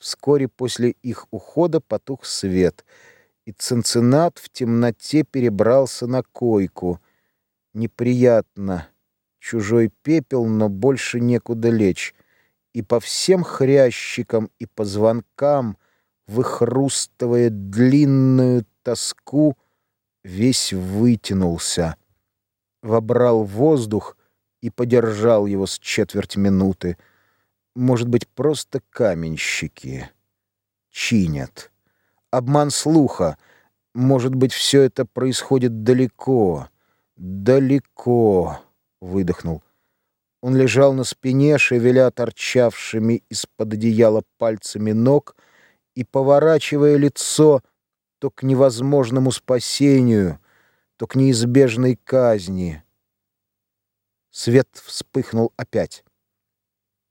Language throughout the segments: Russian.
Вскоре после их ухода потух свет, и Цинциннат в темноте перебрался на койку. Неприятно. Чужой пепел, но больше некуда лечь. И по всем хрящикам и позвонкам, выхрустывая длинную тоску, весь вытянулся. Вобрал воздух и подержал его с четверть минуты — может быть, просто каменщики. Чинят. Обман слуха. Может быть, все это происходит далеко. Далеко, выдохнул. Он лежал на спине, шевеля торчавшими из-под одеяла пальцами ног и поворачивая лицо то к невозможному спасению, то к неизбежной казни. Свет вспыхнул опять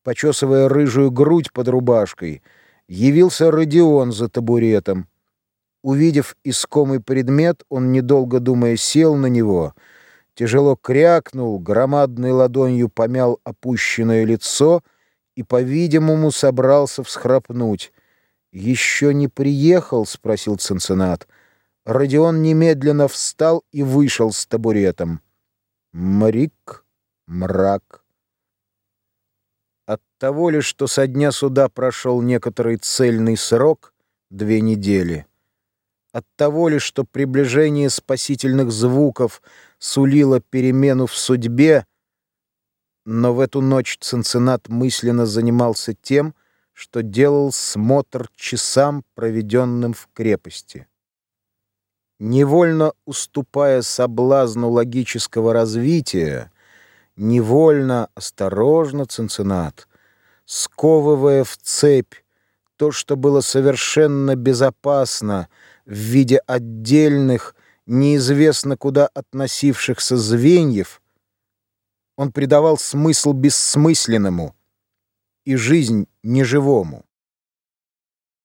почесывая рыжую грудь под рубашкой, явился Родион за табуретом. Увидев искомый предмет, он, недолго думая, сел на него, тяжело крякнул, громадной ладонью помял опущенное лицо и, по-видимому, собрался всхрапнуть. «Еще не приехал?» — спросил Цинциннат. Родион немедленно встал и вышел с табуретом. Мрик, мрак. Того ли, что со дня суда прошел некоторый цельный срок, две недели, от того ли, что приближение спасительных звуков сулило перемену в судьбе, но в эту ночь Цинциннат мысленно занимался тем, что делал смотр часам, проведенным в крепости. Невольно уступая соблазну логического развития, невольно, осторожно Цинциннат, сковывая в цепь то, что было совершенно безопасно в виде отдельных, неизвестно куда относившихся звеньев, он придавал смысл бессмысленному и жизнь неживому.